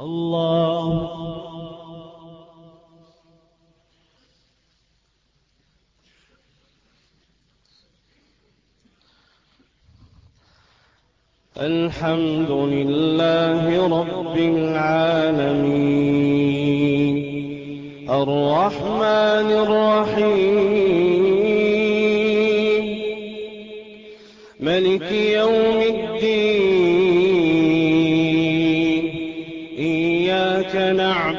الله الحمد لله رب العالمين الرحمن الرحيم ملك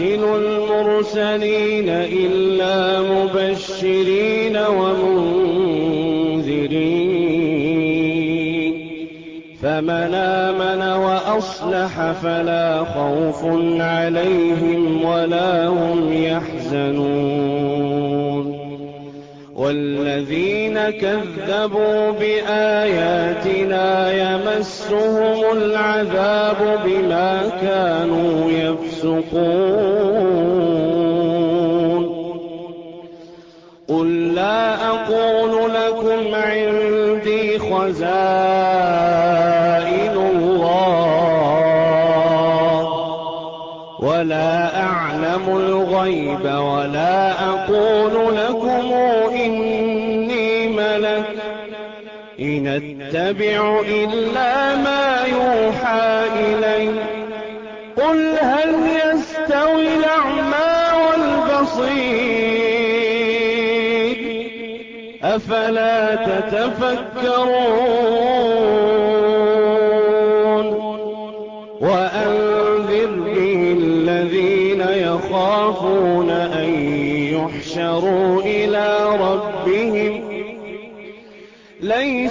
نرسل المرسلين إلا مبشرين ومنذرين. فمن آمن وأصلح فلا خوف عليهم ولا هم يحزنون. والذين كذبوا بآياتنا يمسهم العذاب بما كانوا يفسقون. قل لا أقول لكم عندي خزائن الله. ولا أعلم الغيب ولا أقول لكم إن اتبع إلا ما يوحى إلي قل هل يستوي الأعمى والبصير؟ أفلا تتفكرون؟ وأنذر به الذين يخافون أن يحشروا إلى ربهم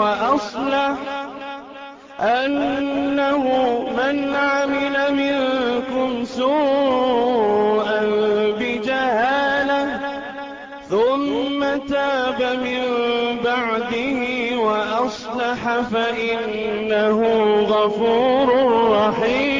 وأصلح أنه من عمل منكم سوءا بجهالة ثم تاب من بعده وأصلح فإنه غفور رحيم.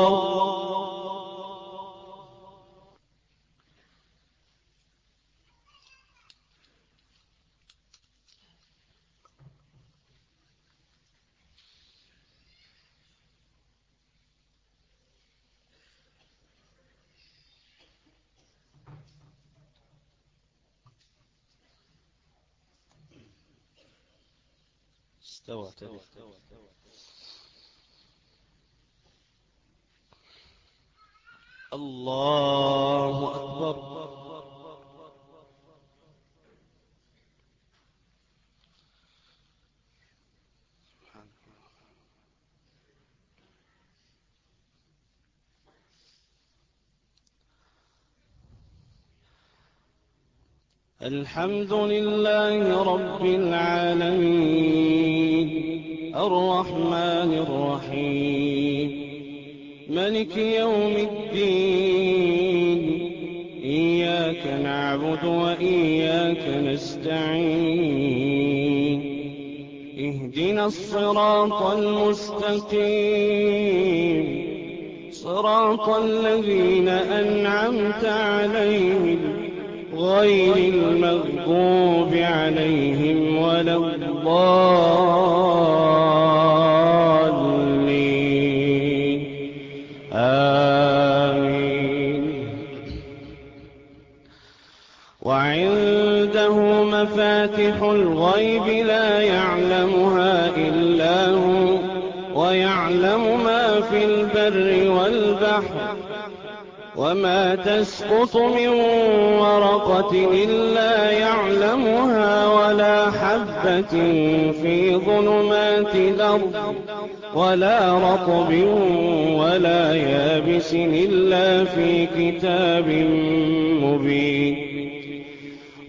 استوى الله أكبر. الحمد لله رب العالمين. الرحمن الرحيم. ملك يوم الدين. إياك نعبد وإياك نستعين. اهدنا الصراط المستقيم. صراط الذين أنعمت عليهم غير المغضوب عليهم ولا الضالين. الغيب لا يعلمها إلا هو ويعلم ما في البر والبحر وما تسقط من ورقة إلا يعلمها ولا حبة في ظلمات الأرض ولا رطب ولا يابس إلا في كتاب مبين.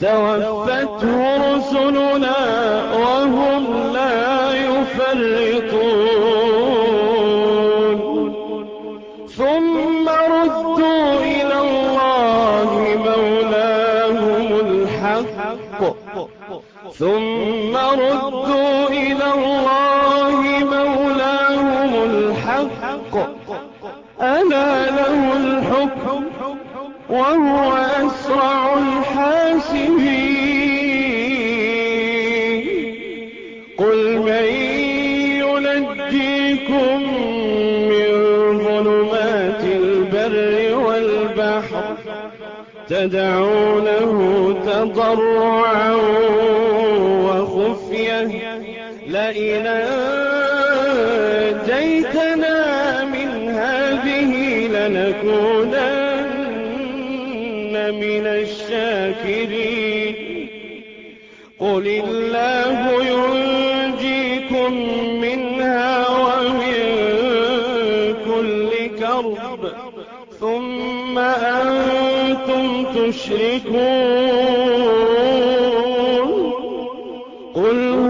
توفته رسلنا وهم لا يفرطون. ثم ردوا إلى الله مولاهم الحق. ثم ردوا إلى الله مولاهم الحق. ألا له الحكم وهو تدعونه تضرعا وخفية لئن أنجيتنا من هذه لنكونن أنتم تشركون قل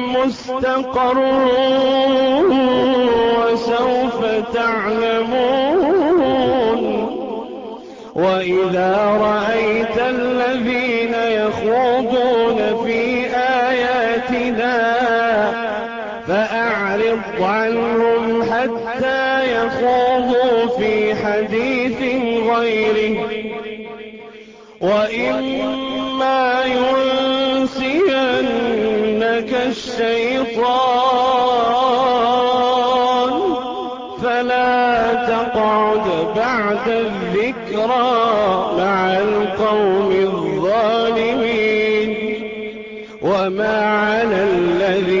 مستقر وسوف تعلمون. وإذا رأيت الذين يخوضون في آياتنا فأعرض عنهم حتى يخوضوا في حديث غيره. وإما ينسينك الشيطان فلا تقعد بعد الذكرى مع القوم الظالمين وما على الذين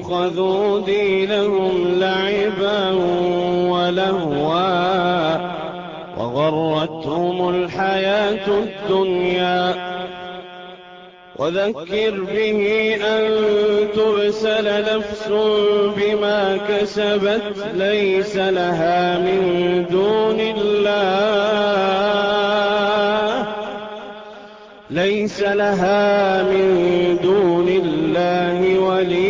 اتخذوا دينهم لعبا ولهوا وغرتهم الحياة الدنيا. وذكر به أن تبسل نفس بما كسبت ليس لها من دون الله. ليس لها من دون الله ولي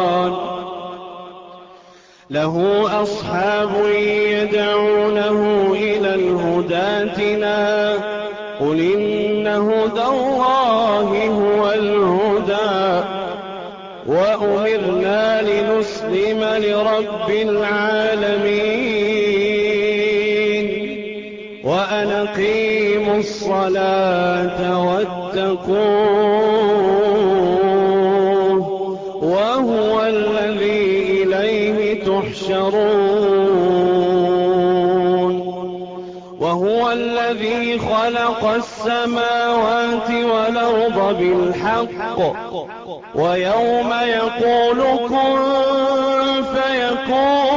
له أصحاب يدعونه إلى الهداتنا قل إن هدى الله هو الهدى. وأمرنا لنسلم لرب العالمين. وأن أقيموا الصلاة واتقوه تحشرون وهو الذي خلق السماوات والأرض بالحق. ويوم يقول كن فيكون.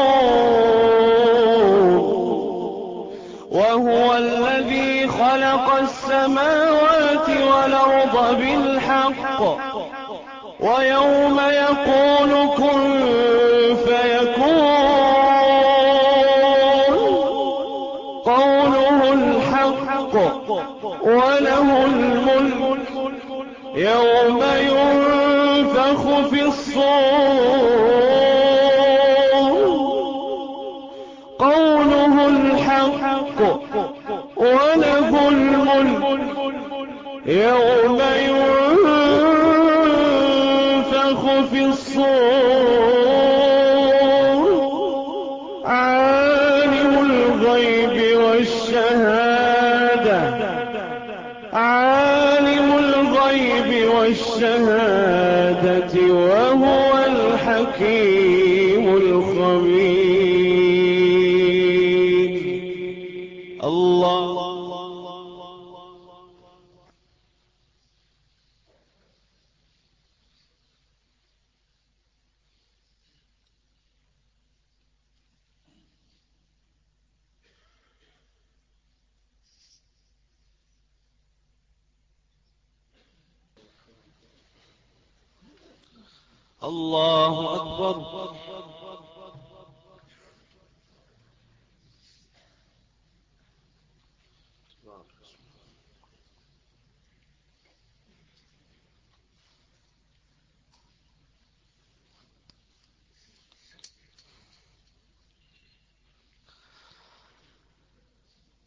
وهو الذي خلق السماوات والأرض بالحق. ويوم يقول كن فيكون. قوله الحق وله الملك. يوم ينفخ في الصور.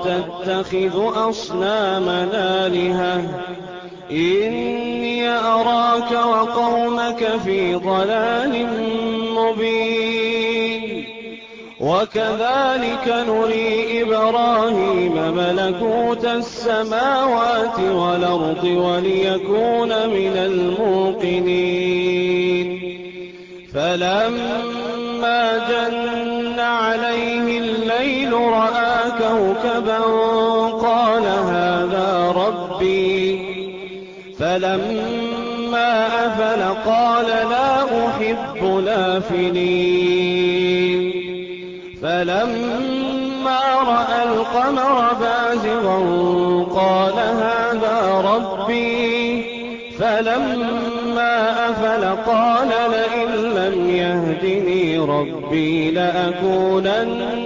آزر أتتخذ أصنامنا آلهة. إني أراك وقومك في ضلال مبين. وكذلك نري إبراهيم ملكوت السماوات والأرض وليكون من الموقنين. فلما جن عليه الليل رأى كوكبا قال هذا ربي. فلما أفل قال لا أحب لافلين فلما رأى القمر بازغا قال هذا ربي. فلما أفل قال لئن لم يهدني ربي لأكونن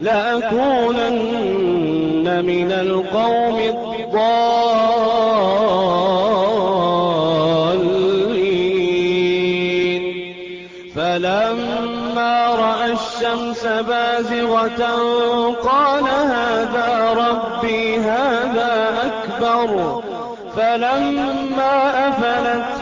لأكونن من القوم الضالين فلما رأى الشمس بازغة قال هذا ربي هذا أكبر فلما أفلت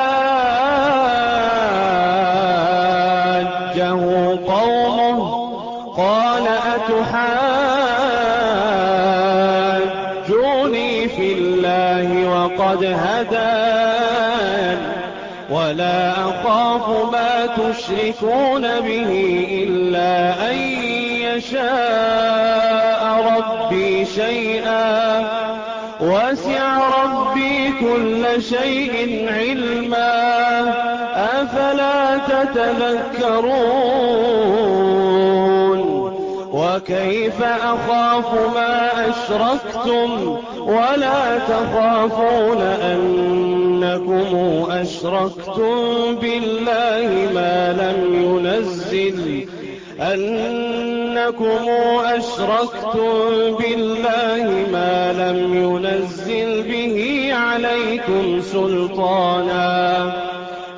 وحاجه قومه قال أتحاجوني في الله وقد هدان ولا أخاف ما تشركون به إلا أن يشاء ربي شيئا وسع ربي كل شيء علما أفلا تتذكرون؟ وكيف أخاف ما أشركتم؟ ولا تخافون أنكم أشركتم بالله ما لم ينزل؟ أنكم أشركتم بالله ما لم ينزل به عليكم سلطانا.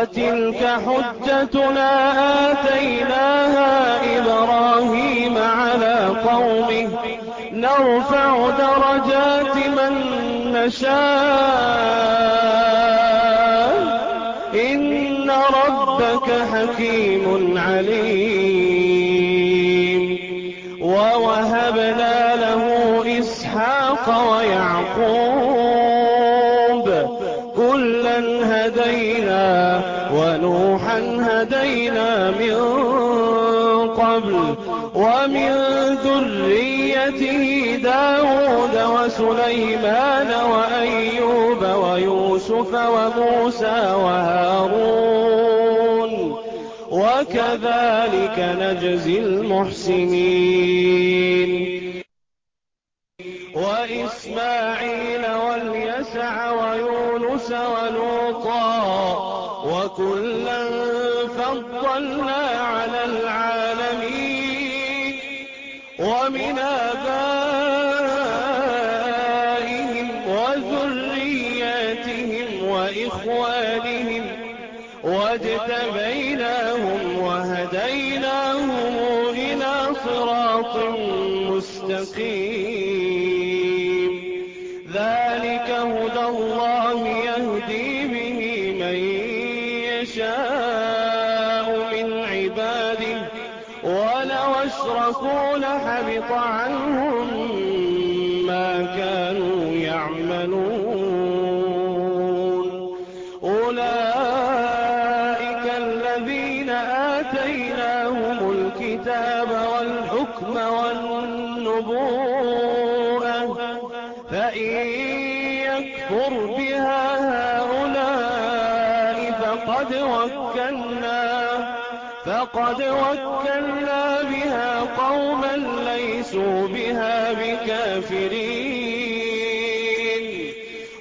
وتلك حجتنا آتيناها إبراهيم على قومه. نرفع درجات من نشاء. ذريته داود وسليمان وأيوب ويوسف وموسى وهارون وكذلك نجزي المحسنين. وإسماعيل واليسع ويونس ولوطا وكلا فضلنا على ومن آبائهم وذرياتهم وإخوانهم واجتبيناهم وهديناهم إلى صراط مستقيم. ذلك هدى الله يهدي اشركوا لحبط عنهم ما كانوا يعملون. ليسوا بها بكافرين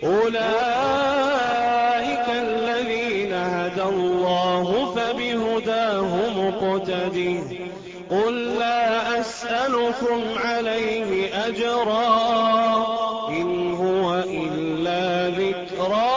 أولئك الذين هدى الله فبهداه مقتده قل لا أسألكم عليه أجرا إن هو إلا ذكرى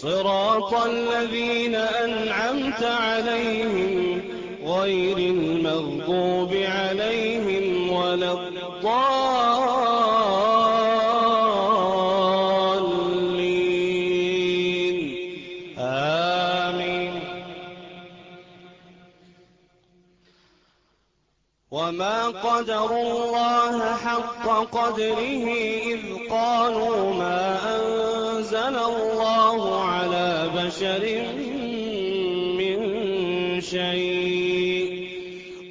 صراط الذين أنعمت عليهم غير المغضوب عليهم ولا الضالين. آمين. وما قدروا الله حق قدره إذ قالوا ما أنزل الله على بشر من شيء.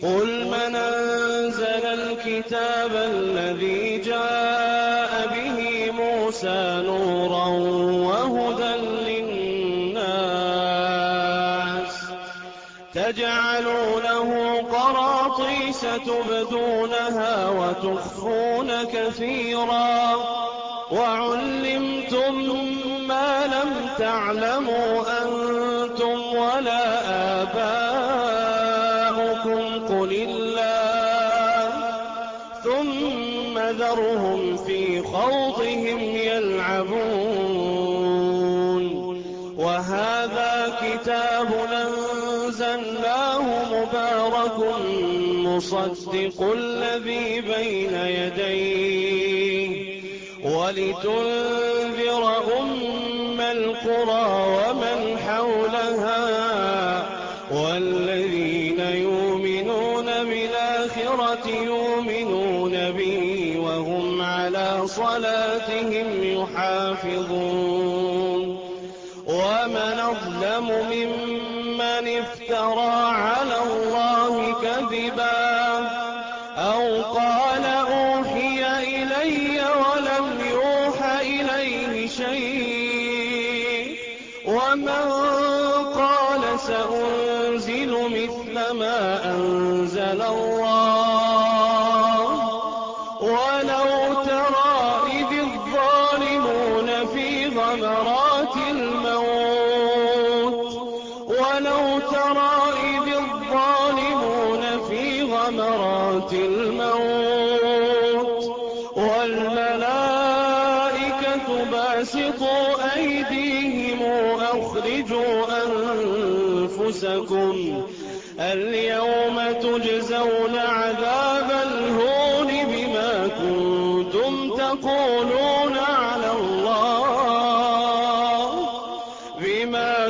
قل من أنزل الكتاب الذي جاء به موسى نورا وهدى للناس تجعلونه قراطيس تبدونها وتخفون كثيرا وعلمتم ما لم تعلموا أنتم ولا آباؤكم قل الله. ثم ذرهم في خوضهم يلعبون. وهذا كتاب أنزلناه مبارك مصدق الذي بين يديه. ولتنذر أم القرى ومن حولها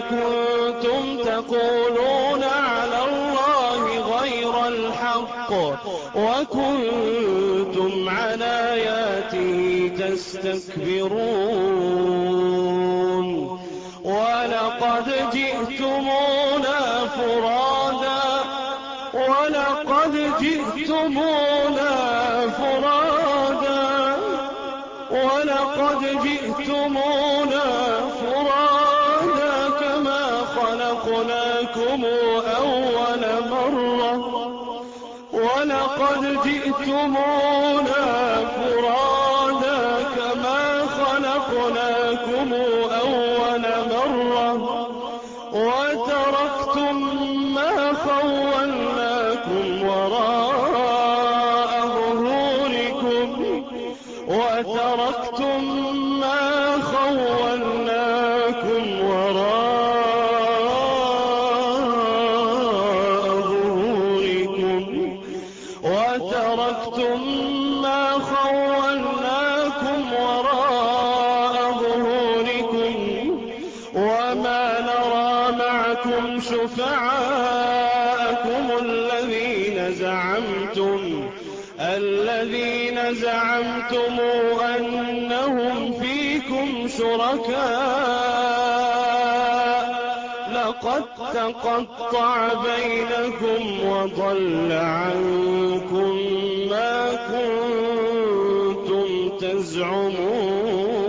كنتم تقولون على الله غير الحق وكنتم عن آياته تستكبرون ولقد جئتمونا فرادا ولقد جئتمونا فرادا ولقد جئتمونا ولقد لقد تقطع بينكم وضل عنكم ما كنتم تزعمون.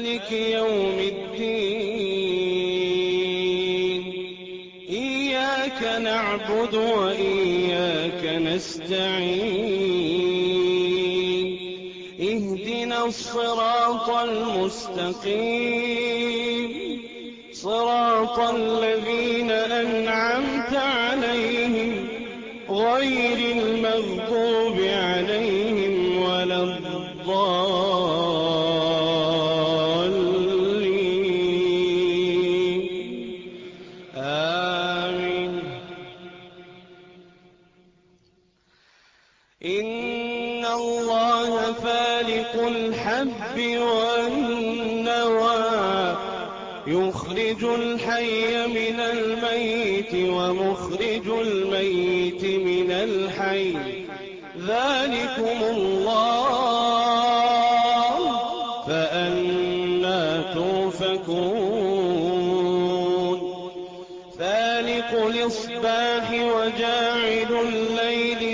ملك يوم الدين. إياك نعبد وإياك نستعين. اهدنا الصراط المستقيم. صراط الذين أنعمت عليهم غير المغضوب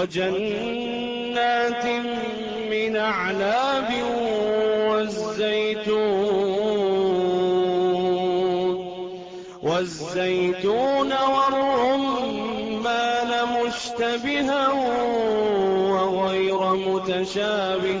وجنات من أعناب والزيتون والزيتون والرمان مشتبها وغير متشابه.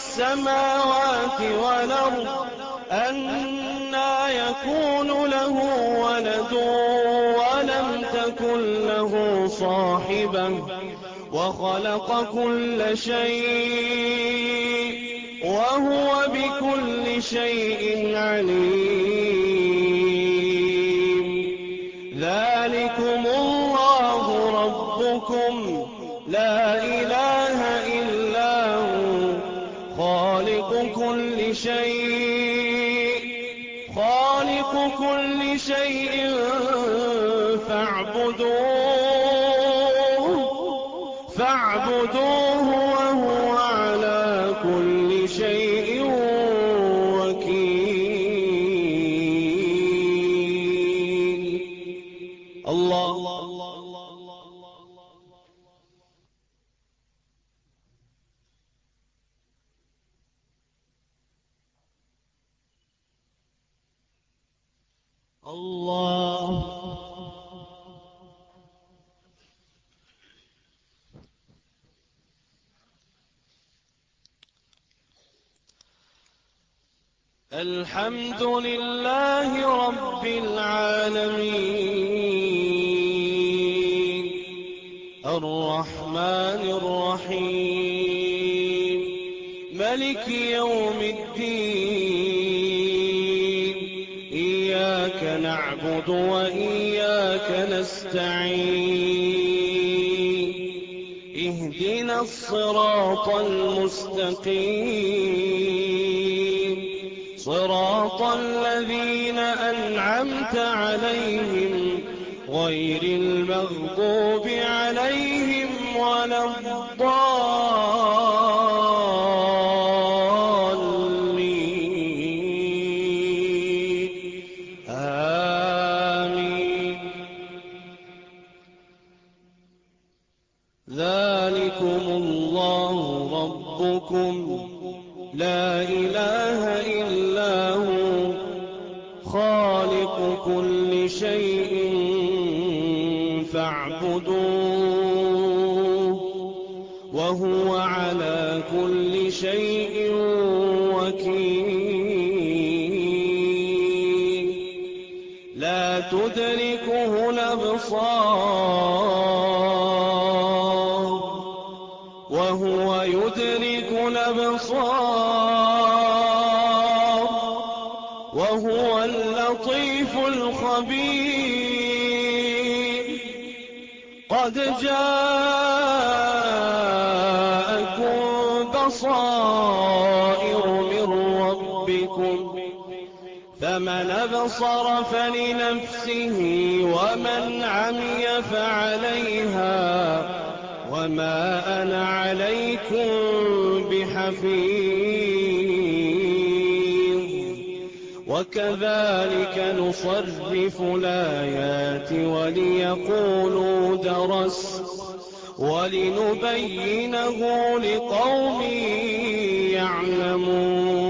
السماوات والأرض أنا يكون له ولد ولم تكن له صاحبة وخلق كل شيء وهو بكل شيء عليم. ذلكم الله ربكم. لا إله شيء الله. الحمد لله رب العالمين. الرحمن الرحيم. ملك يوم الدين. إياك نعبد وإياك نستعين. اهدنا الصراط المستقيم. صراط الذين أنعمت عليهم غير المغضوب عليهم ولا الضالين. على كل شيء وكيل. لا تدركه الأبصار. وهو يدرك الأبصار. وهو اللطيف الخبير. قد جاءكم أبصر فلنفسه ومن عمي فعليها وما أنا عليكم بحفيظ. وكذلك نصرف الآيات وليقولوا درس ولنبينه لقوم يعلمون.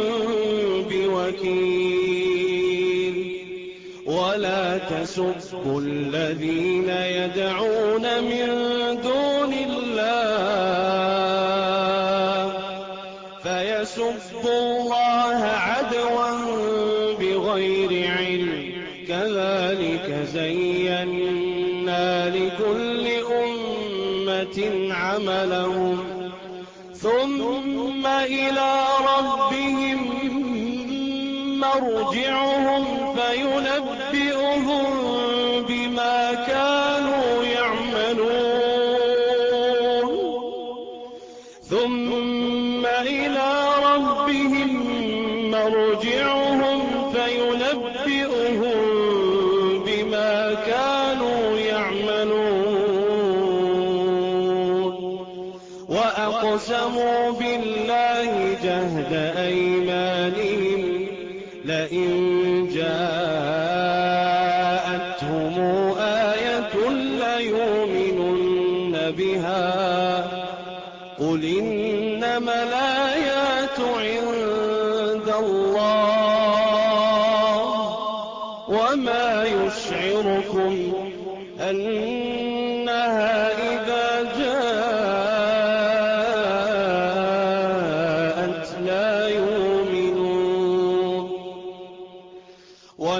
بوكيل ولا تسبوا الذين يدعون من دون الله. فيسبوا الله عدوا بغير علم. كذلك زينا لكل أمة عملهم. ثم إلى ربهم مرجعهم فينبئهم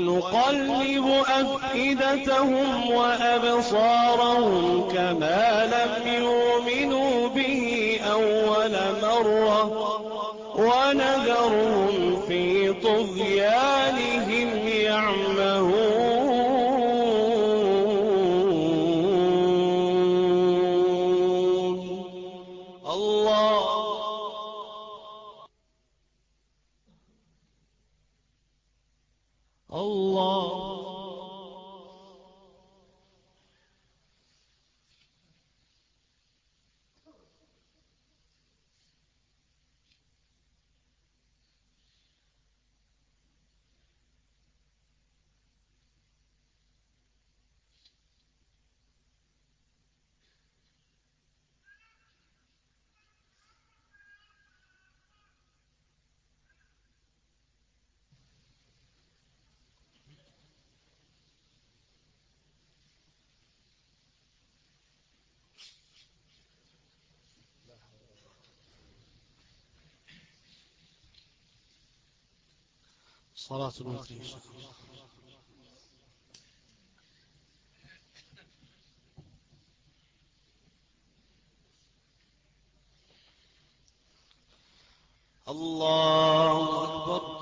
ونقلب أفئدتهم وأبصارهم كما لم يؤمنوا به أول مرة ونذرهم في طغيانهم يعمهون الله الله صلاة الوتر الله أكبر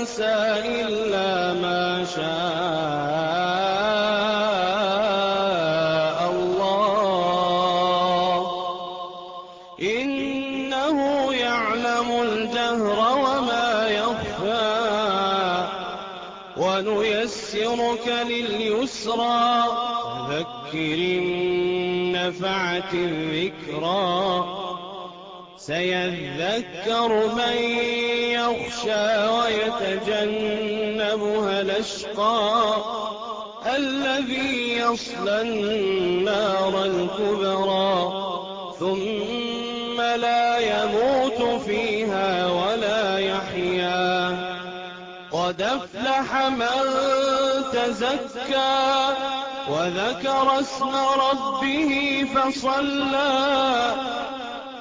إلا ما شاء الله. إنه يعلم الجهر وما يخفى. ونيسرك لليسرى. فذكر النفعة الذكرى. سيذكر من يخشى ويتجنبها الأشقى الذي يصلى النار الكبرى ثم لا يموت فيها ولا يحيا قد أفلح من تزكى وذكر اسم ربه فصلى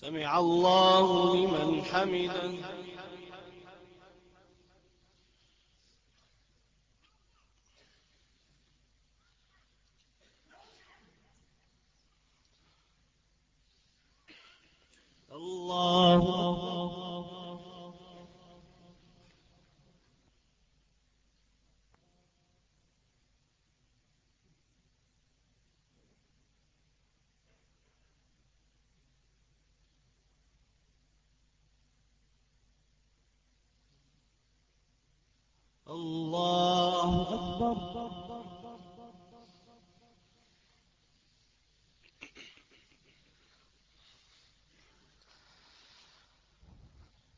سمع الله لمن حمده الله الله أكبر